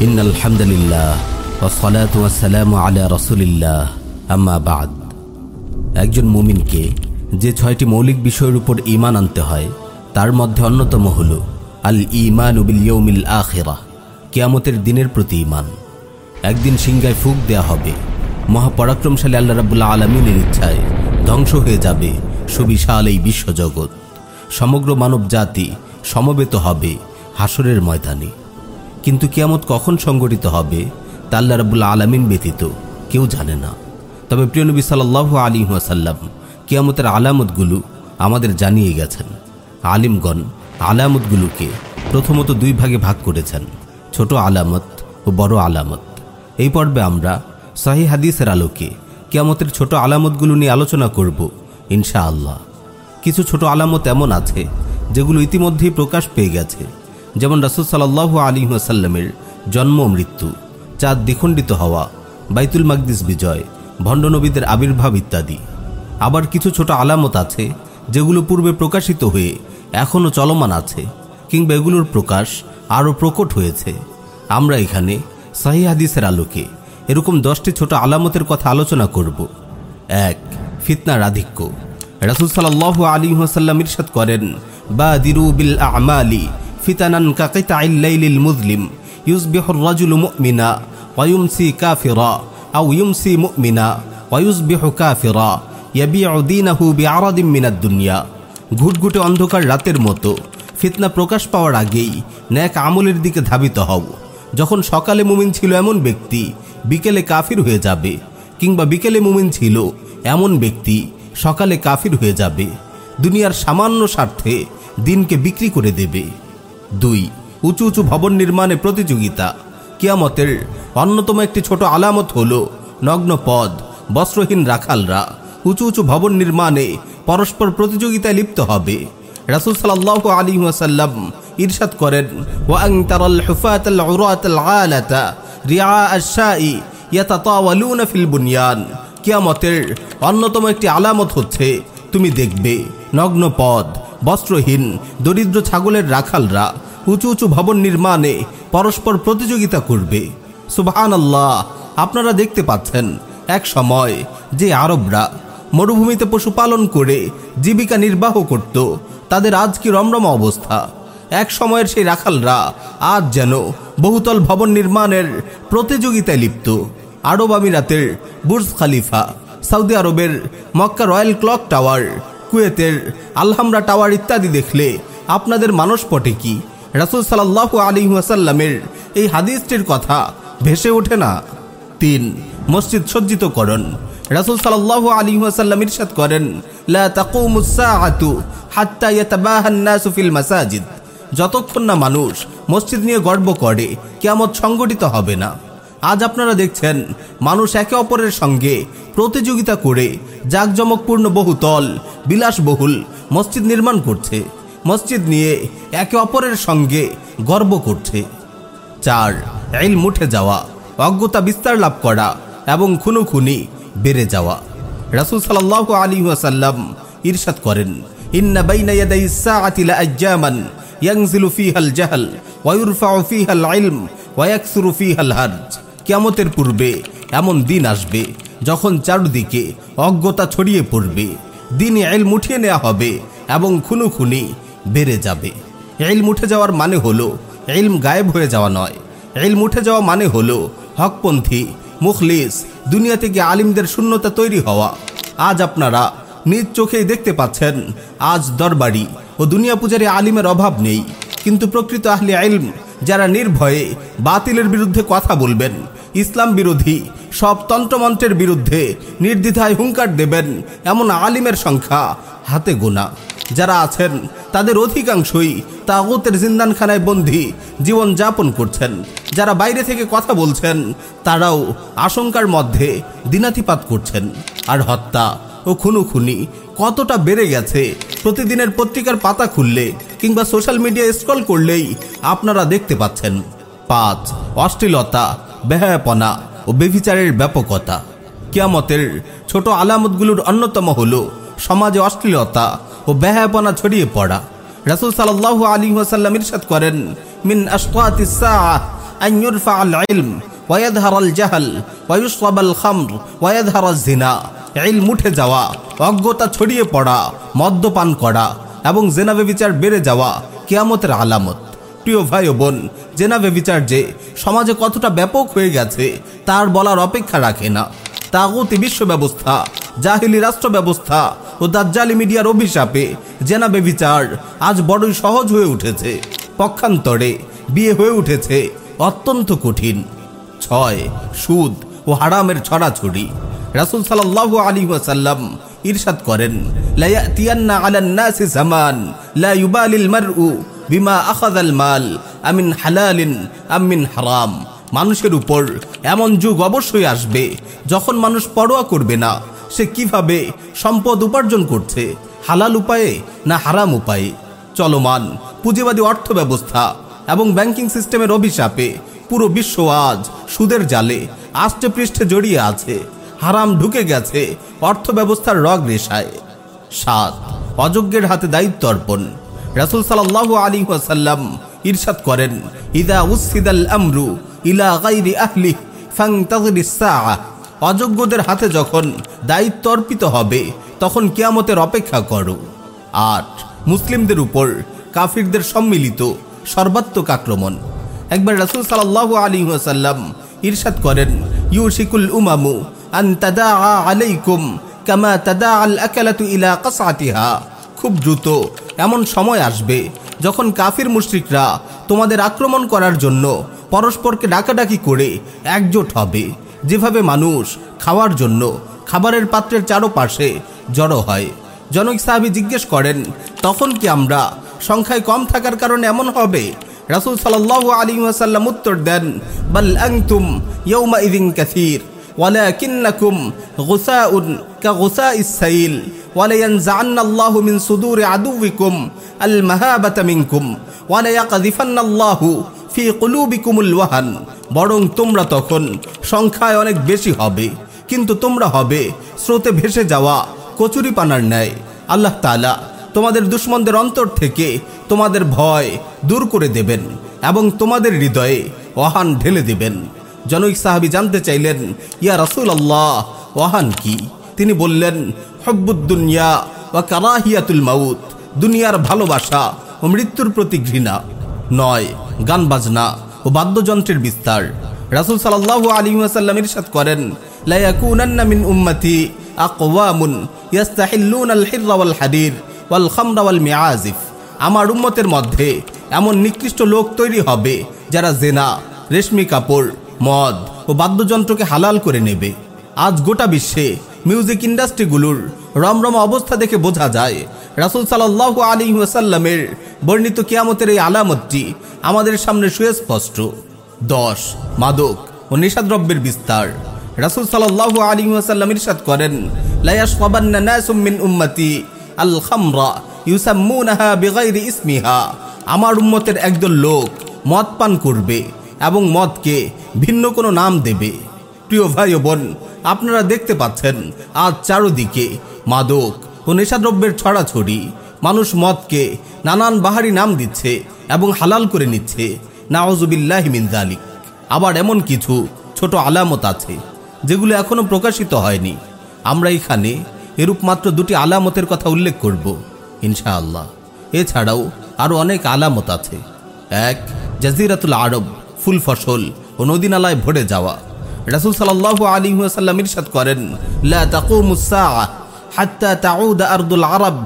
إن الحمد لله والصلاة والسلام على رسول الله أما بعد একজন মুমিনকে যে ছয়টি মৌলিক বিষয়ের উপর ঈমান আনতে হয় তার মধ্যে অন্যতম হল আল ইমান উবিল ইয়ৌমিল আখেরা কিয়ামতের দিনের প্রতি ঈমান একদিন সিংগায় ফুক দেয়া হবে মহাপরাক্রমশালী আল্লাহ রাবুল্লাহ আলমিনের ইচ্ছায় ধ্বংস হয়ে যাবে সুবিশাল এই বিশ্বজগৎ সমগ্র মানব জাতি সমবেত হবে হাসরের ময়দানে কিন্তু কিয়ামত কখন সংগঠিত হবে, তা আল্লাহ রাবুল্লাহ আলমিন ব্যতীত কেউ জানে না। তবে প্রিয়নবী সাল্লাহ আলী ওয়াসাল্লাম কিয়ামতের আলামতগুলো আমাদের জানিয়ে গেছেন। আলিমগণ আলামতগুলোকে প্রথমত দুই ভাগে ভাগ করেছেন, ছোট আলামত ও বড় আলামত। এই পর্বে আমরা সাহি হাদিসের আলোকে কিয়ামতের ছোট আলামতগুলো নিয়ে আলোচনা করব ইনশা আল্লাহ কিছু ছোট আলামত এমন আছে, যেগুলো ইতিমধ্যেই প্রকাশ পেয়ে গেছে। যেমন রাসুল সাল্লাহ আলী ওয়াসাল্লামের জন্ম মৃত্যু, চাঁদ দ্বিখণ্ডিত হওয়া, বাইতুল মাকদিস বিজয় ভণ্ডনবীদের আবির্ভাব ইত্যাদি। আবার কিছু ছোট আলামত আছে, যেগুলো পূর্বে প্রকাশিত হয়ে এখনও চলমান আছে, কিংবা এগুলোর প্রকাশ আরও প্রকট হয়েছে। আমরা এখানে সাহি হাদিসের আলোকে এরকম দশটি ছোট আলামতের কথা আলোচনা করব। এক, ফিতনার আধিক্য। রাসুল আলী ওয়াসাল্লাম ইরশাদ করেন বা দিরু বিল আমালি ফিতানান কাকিতা ইল্লাইলিল মুজলিম ইউসবিহুর রাজুলু মুমিনা ওয়ায়ুমসি কাফিরা আও ইউমসি মুমিনা ওয়ায়ুসবিহু কাফিরা ইয়াবিউ দীনাহু বিআরাদিম মিনাদ দুনিয়া ঘুটঘুটে অন্ধকার রাতের মতো, ফিতনা প্রকাশ পাওয়ার আগেই ন্যাক আমলের দিকে ধাবিত হও। যখন সকালে মুমিন ছিল এমন ব্যক্তি, বিকেলে কাফির হয়ে যাবে, কিংবা বিকেলে মুমিন ছিল এমন ব্যক্তি, সকালে কাফির হয়ে যাবে। দুনিয়ার সামান্য স্বার্থে দিনকে বিক্রি করে দেবে। দুই, উঁচু উঁচু ভবন নির্মাণে প্রতিযোগিতা। কিয়ামতের অন্যতম একটি ছোট আলামত হল নগ্ন পদ, বস্ত্রহীন রাখালরা। উঁচু উঁচু ভবন নির্মাণে পরস্পর প্রতিযোগিতায় লিপ্ত হবে। রাসুল সাল্লাহ আলী ওয়াসাল্লাম ইরশাদ করেন, ওয়াং তারাল বুনিয়ান। কিয়ামতের অন্যতম একটি আলামত হচ্ছে, তুমি দেখবে নগ্ন পদ বস্ত্রহীন, দরিদ্র ছাগলের রাখালরা উঁচু উঁচু ভবন নির্মাণে পরস্পর প্রতিযোগিতা করবে। সুবহান আল্লাহ আপনারা দেখতে পাচ্ছেন, এক সময় যে আরবরা মরুভূমিতে পশুপালন করে জীবিকা নির্বাহ করত, তাদের আজ কি রমরমা অবস্থা? এক সময়ের সেই রাখালরা আজ যেন বহুতল ভবন নির্মাণের প্রতিযোগিতায় লিপ্ত। আরব আমিরাতের বুর্জ খালিফা, সৌদি আরবের মক্কা রয়্যাল ক্লক টাওয়ার কুয়েতের আলহামরা টাওয়ার ইত্যাদি দেখলে আপনাদের মানস পটে কি? রাসুল সাল্লাহ আলী ওয়াসাল্লামের এই হাদিসটির কথা ভেসে ওঠে না। তিন, মসজিদ সজ্জিত সজ্জিতকরণ। রাসুল সাল্লাহ আলী ওয়াসাল্লাম ইরশাদ করেন, লা হাত্তা মাসাজিদ। যতক্ষণ না মানুষ মসজিদ নিয়ে গর্ব করে, কিয়ামত সংগঠিত হবে না। আজ আপনারা দেখছেন মানুষ একে অপরের সঙ্গে প্রতিযোগিতা করে জাঁকজমকপূর্ণ বহুতল, বিলাসবহুল মসজিদ নির্মাণ করছে। মসজিদ নিয়ে একে অপরের সঙ্গে গর্ব করছে। চার এল মুঠে যাওয়া, অজ্ঞতা বিস্তার লাভ করা এবং খুনোখুনি বেড়ে যাওয়া। রাসুল সাল্লাহ আলী ওয়াসাল্লাম ইরশাদ করেন, ইন্না বাইনা ইয়াদাই জাহল ওয়া ইরফাউ ইলম ওয়া ইয়াকসুরু ফিহাল হারজ। কিয়ামতের পূর্বে এমন দিন আসবে যখন চারদিকে অজ্ঞতা ছড়িয়ে পড়বে। দিনে এল মুঠিয়ে নেওয়া হবে এবং খুনু খুনি বেড়ে যাবে। এলম মুঠে যাওয়ার মানে হলো এলম গায়েব হয়ে যাওয়া নয়। এলম উঠে যাওয়া মানে হলো হকপন্থী, মুখলিস, দুনিয়া থেকে আলিমদের শূন্যতা তৈরি হওয়া। আজ আপনারা নিজ চোখেই দেখতে পাচ্ছেন, আজ দরবারি ও দুনিয়া পূজারে আলিমের অভাব নেই। কিন্তু প্রকৃত আহলে আইলম যারা নির্ভয়ে বাতিলের বিরুদ্ধে কথা বলবেন ইসলাম বিরোধী। সব তন্ত্রমন্ত্রের বিরুদ্ধে নির্দ্বিধায় হুঙ্কার দেবেন এমন আলিমের সংখ্যা হাতে গোনা। যারা আছেন, তাদের অধিকাংশই তাগতের জিন্দানখানায় বন্দী জীবন যাপন করছেন। যারা বাইরে থেকে কথা বলছেন, তারাও আশঙ্কার মধ্যে দিনাতিপাত করছেন। আর হত্যা ও খুনুখুনি কতটা বেড়ে গেছে প্রতিদিনের পত্রিকার পাতা খুললে কিংবা সোশ্যাল মিডিয়া স্ক্রল করলেই আপনারা দেখতে পাচ্ছেন। পাঁচ, অশ্লীলতা বেহায়াপনা ও বেবিচারের ব্যাপকতা। কিয়ামতের ছোট আলামতগুলোর অন্যতম হল সমাজে অশ্লীলতা ও বেহায়াপনা ছড়িয়ে পড়া। রাসুল সাল্লাহ আলী ওয়াসাল্লাম ইরশাদ করেন, মিন আশফাতিসা আল ইলম ওয়াদহার আল জাহাল ওয়ায়ুসব আল খামর ওয়াদহার জিনা ইল মুঠে যাওয়া, অজ্ঞতা ছড়িয়ে পড়া, মদ্যপান করা এবং জেনাবে বিচার বেড়ে যাওয়া কেয়ামতের আলামত। প্রিয় ভাই বোন, জেনাবে বিচার যে সমাজে কতটা ব্যাপক হয়ে গেছে, তার বলার অপেক্ষা রাখে না। তাগুতি বিশ্ব ব্যবস্থা, জাহিলি রাষ্ট্র ব্যবস্থা ও দাজ্জালি মিডিয়ার অভিশাপে জেনাবে বিচার আজ বড়ই সহজ হয়ে উঠেছে। পক্ষান্তরে বিয়ে হয়ে উঠেছে অত্যন্ত কঠিন। ছয়, সুদ ও হারামের ছড়াছড়ি। রাসুল সাল্লাহ আলী ওয়াসাল্লাম ইরশাদ করেন, লা লায়াতিয়ান্না আলান নাসি জামান, লা ইউবালিল মারউ বিমা আখাযাল মাল, আমিন হালালিন, আমিন হারাম। মানুষের উপর এমন যুগ অবশ্যই আসবে যখন মানুষ পরোয়া করবে না। সে কীভাবে সম্পদ উপার্জন করছে? হালাল উপায়ে না হারাম উপায়ে? চলমান পুঁজিবাদী অর্থ ব্যবস্থা এবং ব্যাংকিং সিস্টেমের অভিশাপে পুরো বিশ্ব আজ সুদের জালে আষ্টে পৃষ্ঠে জড়িয়ে আছে। হারাম ঢুকে গেছে অর্থ ব্যবস্থার রগ রেশায় সাত, অযোগ্যের হাতে দায়িত্ব অর্পণ। রাসুল সাল্লাহ আলী ওয়াসাল্লাম ইরশাদ করেন, ইদা উসিদাল আমরু ইলা গাইরি আহলি অযোগ্যদের হাতে যখন দায়িত্ব অর্পিত হবে, তখন কিয়ামতের অপেক্ষা করো। আট, মুসলিমদের উপর কাফিরদের সম্মিলিত সর্বাত্মক আক্রমণ। একবার রাসুল সাল্লাহ আলী ওয়াসাল্লাম ইরশাদ করেন, ইউশিকুল উমামু আন তাদা আলাইকুম কামা তাদা আল আকালাতু ইলা কাসাতিহা খুব দ্রুত, এমন সময় আসবে যখন কাফির মুশ্রিকরা তোমাদের আক্রমণ করার জন্য পরস্পরকে ডাকাডাকি করে একজোট হবে। যেভাবে মানুষ খাওয়ার জন্য খাবারের পাত্রের চারোপাশে জড়ো হয়। জনক সাহাবি জিজ্ঞেস করেন, তখন কি আমরা সংখ্যায় কম থাকার কারণে এমন হবে? রাসুল সাল্লাহ আলী ওয়াসাল্লাম উত্তর দেন, বাল ইয়ৌমা ইদিন কাসির ওয়ালা কিন্নাকুম গোসা উন কা গোসা ইসাইল ولينزعن الله من صدور عدوكم المهابة منكم وليقذفن الله في قلوبكم الوهن বরং তোমরা তখন সংখ্যায় অনেক বেশি হবে কিন্তু তোমরা হবে স্রোতে ভেসে যাওয়া কচুরি পানার ন্যায় আল্লাহ তাআলা তোমাদের দুশ্মনদের অন্তর থেকে তোমাদের ভয় দূর করে দেবেন এবং তোমাদের হৃদয়ে ওহান ঢেলে দেবেন জনৈক সাহাবি জানতে চাইলেন ইয়া রাসুল আল্লাহ ওয়াহান কি তিনি বললেন ও কারাহিয়াতুল মাউত, দুনিয়ার ভালোবাসা ও মৃত্যুর প্রতি ঘৃণা। নয় গান বাজনা ও বাদ্যযন্ত্রের বিস্তার। রাসুল সাল্লাহ আলী ওয়াসাল্লাম ইরশাদ করেন উম্মতি হাদির ওয়াল আমার উম্মতের মধ্যে এমন নিকৃষ্ট লোক তৈরি হবে যারা জেনা, রেশমি কাপড়, মদ ও বাদ্যযন্ত্রকে হালাল করে নেবে। আজ গোটা বিশ্বে মিউজিক ইন্ডাস্ট্রিগুলোর রমরমা অবস্থা দেখে বোঝা যায়। রাসুল সাল্লাহ আলী ওয়াসাল্লামের বর্ণিত কিয়ামতের এই আলামতটি আমাদের সামনে সুস্পষ্ট। দশ, মাদক ও নেশাদ্রব্যের বিস্তার। রাসুল সাল্লাহ আলী ওয়াসাল্লাম ইরশাদ করেন লায়াস মিন আল বিগাইরি আমার উম্মতের একদল লোক মদ পান করবে এবং মদকে ভিন্ন কোনো নাম দেবে। প্রিয় ভাই বোন আপনারা দেখতে পাচ্ছেন আজ চারোদিকে মাদক ও নেশাদ্রব্যের ছড়াছড়ি। মানুষ মদকে নানান বাহারি নাম দিচ্ছে এবং হালাল করে নিচ্ছে। নাওজুবিল্লাহ মিন জালিক আবার এমন কিছু ছোট আলামত আছে, যেগুলো এখনও প্রকাশিত হয়নি। আমরা এখানে এরূপ মাত্র দুটি আলামতের কথা উল্লেখ করব, ইনশাআল্লাহ। এছাড়াও আরও অনেক আলামত আছে। এক, জাজিরাতুল আরব, ফুল ফসল ও নদী নালায় ভরে যাওয়া। রাসুল সাল্লাহ আলী সাল্লাম ইরশাদ করেন আরব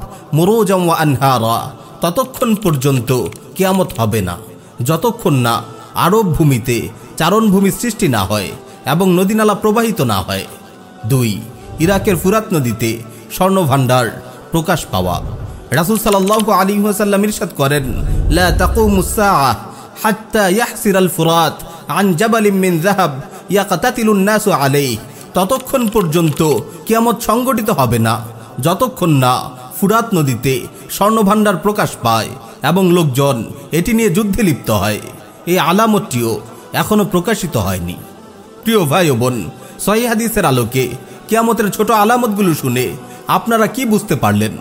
ওয়া আনহারা। ততক্ষণ পর্যন্ত কেয়ামত হবে না। যতক্ষণ না আরব ভূমিতে চারণভূমি সৃষ্টি না হয় এবং নদীনালা প্রবাহিত না হয়। দুই, ইরাকের ফুরাত নদীতে স্বর্ণভাণ্ডার প্রকাশ পাওয়া। রাসুল সাল্লাহ আলী ওয়াসাল্লাম ইরশাদ করেন, লা হাত্তা ইয়াহসির ফুরাত আন জাবালিম মিন যাহাব ইয়াকাতাতিলুন নাসু আলাইহি, ততক্ষণ পর্যন্ত কিয়ামত সংগঠিত হবে না। যতক্ষণ না ফুরাত নদীতে স্বর্ণভাণ্ডার প্রকাশ পায় এবং লোকজন এটি নিয়ে যুদ্ধে লিপ্ত হয়, এই আলামতটিও এখনও প্রকাশিত হয়নি। প্রিয় ভাই ও বোন, সহি হাদিসের আলোকে কিয়ামতের ছোট আলামতগুলো শুনে আপনারা কি বুঝতে পারলেন?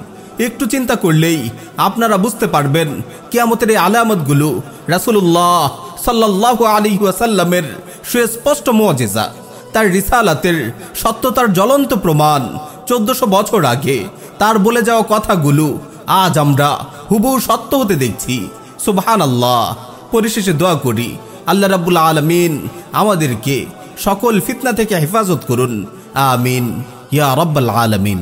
একটু চিন্তা করলেই আপনারা বুঝতে পারবেন কিয়ামতের এই আলামতগুলো রাসুল্লাহ সাল্লাল্লাহু আলাইহি ওয়াসাল্লামের সুস্পষ্ট মুজিজা, তার রিসালাতের সত্যতার জ্বলন্ত প্রমাণ চোদ্দশো বছর আগে তার বলে যাওয়া কথাগুলো আজ আমরা হুবহু সত্য হতে দেখছি। সুবহান আল্লাহ পরিশেষে দোয়া করি, আল্লাহ রাব্বুল আলামিন আমাদেরকে সকল ফিতনা থেকে হেফাজত করুন। আমিন। ইয়া রব্বাল আলামিন।